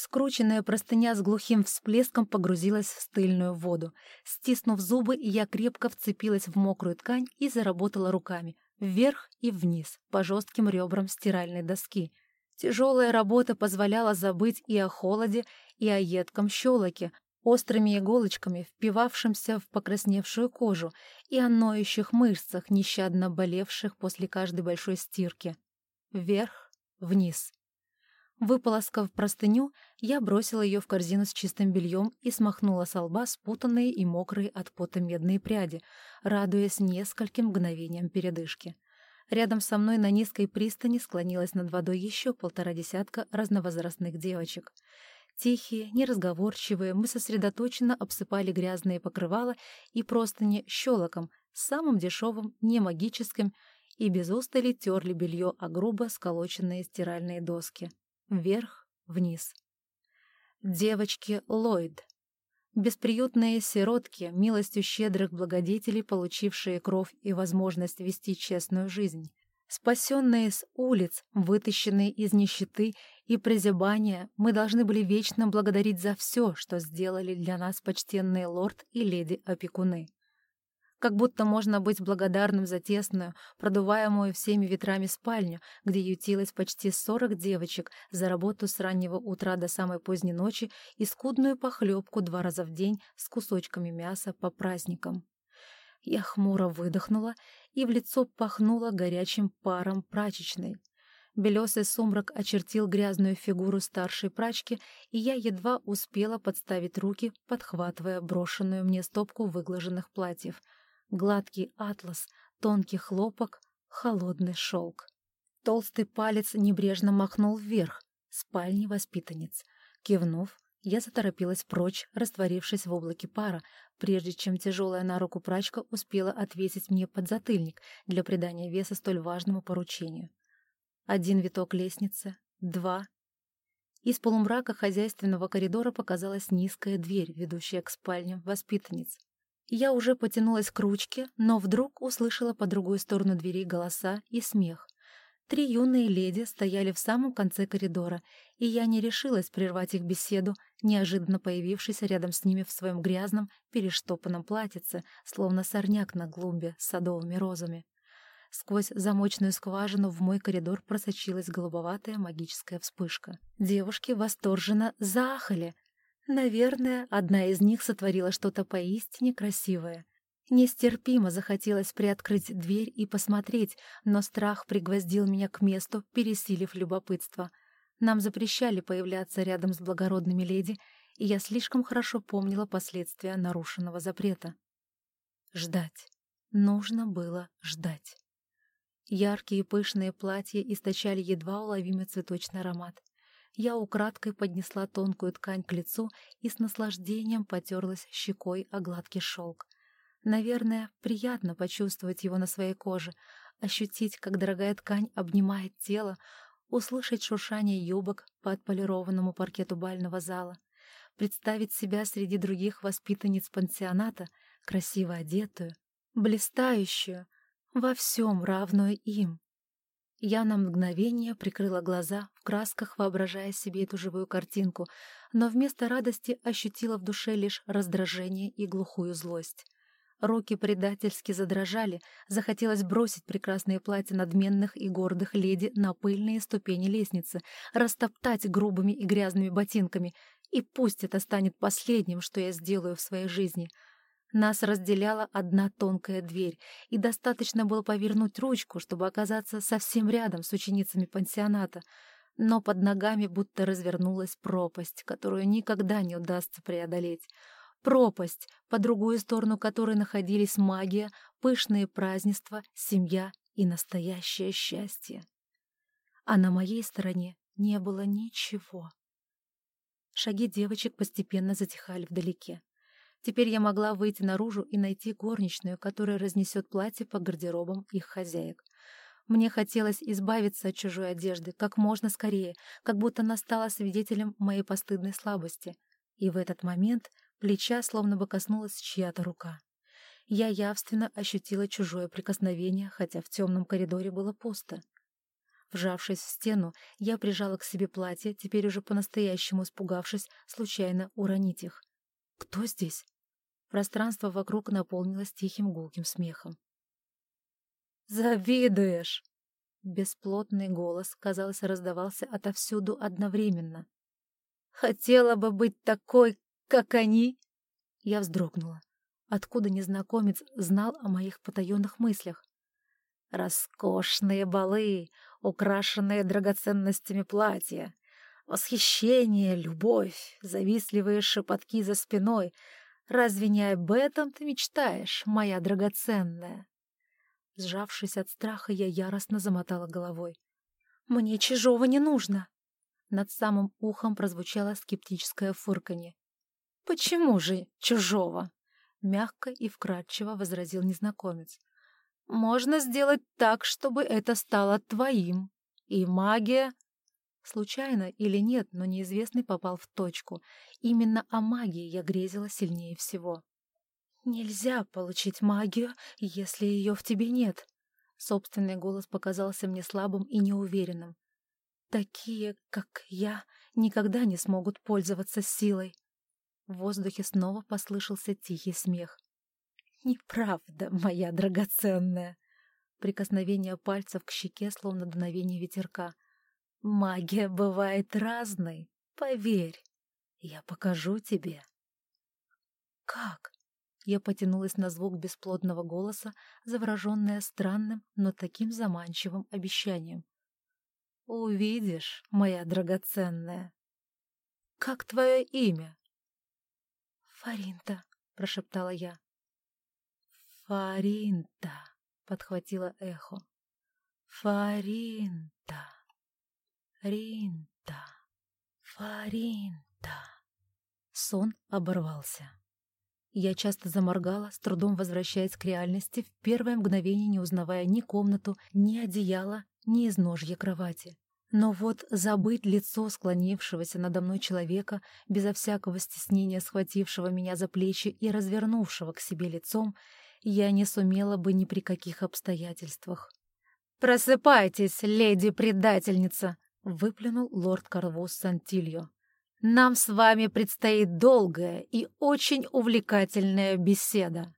Скрученная простыня с глухим всплеском погрузилась в стыльную воду. Стиснув зубы, я крепко вцепилась в мокрую ткань и заработала руками, вверх и вниз, по жестким ребрам стиральной доски. Тяжелая работа позволяла забыть и о холоде, и о едком щелоке, острыми иголочками, впивавшимся в покрасневшую кожу, и о ноющих мышцах, нещадно болевших после каждой большой стирки. Вверх, вниз. Выполоскав простыню, я бросила ее в корзину с чистым бельем и смахнула с лба спутанные и мокрые от пота медные пряди, радуясь нескольким мгновениям передышки. Рядом со мной на низкой пристани склонилась над водой еще полтора десятка разновозрастных девочек. Тихие, неразговорчивые, мы сосредоточенно обсыпали грязные покрывала и простыни щелоком, самым дешевым, не магическим, и без устали терли белье о грубо сколоченные стиральные доски вверх, вниз. Девочки Ллойд. Бесприютные сиротки, милостью щедрых благодетелей, получившие кровь и возможность вести честную жизнь. Спасенные с улиц, вытащенные из нищеты и прозябания, мы должны были вечно благодарить за все, что сделали для нас почтенные лорд и леди-опекуны. Как будто можно быть благодарным за тесную, продуваемую всеми ветрами спальню, где ютилось почти сорок девочек за работу с раннего утра до самой поздней ночи и скудную похлебку два раза в день с кусочками мяса по праздникам. Я хмуро выдохнула, и в лицо пахнуло горячим паром прачечной. Белесый сумрак очертил грязную фигуру старшей прачки, и я едва успела подставить руки, подхватывая брошенную мне стопку выглаженных платьев — Гладкий атлас, тонкий хлопок, холодный шелк. Толстый палец небрежно махнул вверх, спальни воспитанниц. Кивнув, я заторопилась прочь, растворившись в облаке пара, прежде чем тяжелая на руку прачка успела отвесить мне подзатыльник для придания веса столь важному поручению. Один виток лестницы, два. Из полумрака хозяйственного коридора показалась низкая дверь, ведущая к спальням воспитанниц. Я уже потянулась к ручке, но вдруг услышала по другую сторону двери голоса и смех. Три юные леди стояли в самом конце коридора, и я не решилась прервать их беседу, неожиданно появившись рядом с ними в своем грязном, перештопанном платьице, словно сорняк на клумбе с садовыми розами. Сквозь замочную скважину в мой коридор просочилась голубоватая магическая вспышка. Девушки восторженно заахали — Наверное, одна из них сотворила что-то поистине красивое. Нестерпимо захотелось приоткрыть дверь и посмотреть, но страх пригвоздил меня к месту, пересилив любопытство. Нам запрещали появляться рядом с благородными леди, и я слишком хорошо помнила последствия нарушенного запрета. Ждать. Нужно было ждать. Яркие пышные платья источали едва уловимый цветочный аромат я украдкой поднесла тонкую ткань к лицу и с наслаждением потерлась щекой о гладкий шелк. Наверное, приятно почувствовать его на своей коже, ощутить, как дорогая ткань обнимает тело, услышать шуршание юбок по отполированному паркету бального зала, представить себя среди других воспитанниц пансионата, красиво одетую, блистающую, во всем равную им. Я на мгновение прикрыла глаза, в красках воображая себе эту живую картинку, но вместо радости ощутила в душе лишь раздражение и глухую злость. Руки предательски задрожали, захотелось бросить прекрасные платья надменных и гордых леди на пыльные ступени лестницы, растоптать грубыми и грязными ботинками, и пусть это станет последним, что я сделаю в своей жизни — нас разделяла одна тонкая дверь, и достаточно было повернуть ручку, чтобы оказаться совсем рядом с ученицами пансионата. Но под ногами будто развернулась пропасть, которую никогда не удастся преодолеть. Пропасть, по другую сторону которой находились магия, пышные празднества, семья и настоящее счастье. А на моей стороне не было ничего. Шаги девочек постепенно затихали вдалеке. Теперь я могла выйти наружу и найти горничную, которая разнесет платье по гардеробам их хозяек. Мне хотелось избавиться от чужой одежды как можно скорее, как будто настала свидетелем моей постыдной слабости. И в этот момент плеча словно бы коснулась чья-то рука. Я явственно ощутила чужое прикосновение, хотя в темном коридоре было пусто. Вжавшись в стену, я прижала к себе платье, теперь уже по-настоящему испугавшись случайно уронить их. «Кто здесь?» Пространство вокруг наполнилось тихим гулким смехом. «Завидуешь!» Бесплотный голос, казалось, раздавался отовсюду одновременно. «Хотела бы быть такой, как они!» Я вздрогнула. Откуда незнакомец знал о моих потаенных мыслях? Роскошные балы, украшенные драгоценностями платья, восхищение, любовь, завистливые шепотки за спиной. Разве не об этом ты мечтаешь, моя драгоценная? Сжавшись от страха, я яростно замотала головой. «Мне чужого не нужно!» Над самым ухом прозвучало скептическое фырканье. «Почему же чужого?» Мягко и вкрадчиво возразил незнакомец. Можно сделать так, чтобы это стало твоим. И магия... Случайно или нет, но неизвестный попал в точку. Именно о магии я грезила сильнее всего. «Нельзя получить магию, если ее в тебе нет». Собственный голос показался мне слабым и неуверенным. «Такие, как я, никогда не смогут пользоваться силой». В воздухе снова послышался тихий смех. «Неправда, моя драгоценная!» Прикосновение пальцев к щеке, словно дуновение ветерка. «Магия бывает разной, поверь. Я покажу тебе». «Как?» Я потянулась на звук бесплодного голоса, завороженная странным, но таким заманчивым обещанием. «Увидишь, моя драгоценная». «Как твое имя?» «Фаринта», — прошептала я. «Фаринта», — подхватило эхо. «Фаринта, Ринта, Фаринта». Сон оборвался. Я часто заморгала, с трудом возвращаясь к реальности, в первое мгновение не узнавая ни комнату, ни одеяла, ни изножья кровати. Но вот забыть лицо склонившегося надо мной человека, безо всякого стеснения схватившего меня за плечи и развернувшего к себе лицом, я не сумела бы ни при каких обстоятельствах. «Просыпайтесь, леди-предательница!» — выплюнул лорд Карвус Сантильо. «Нам с вами предстоит долгая и очень увлекательная беседа».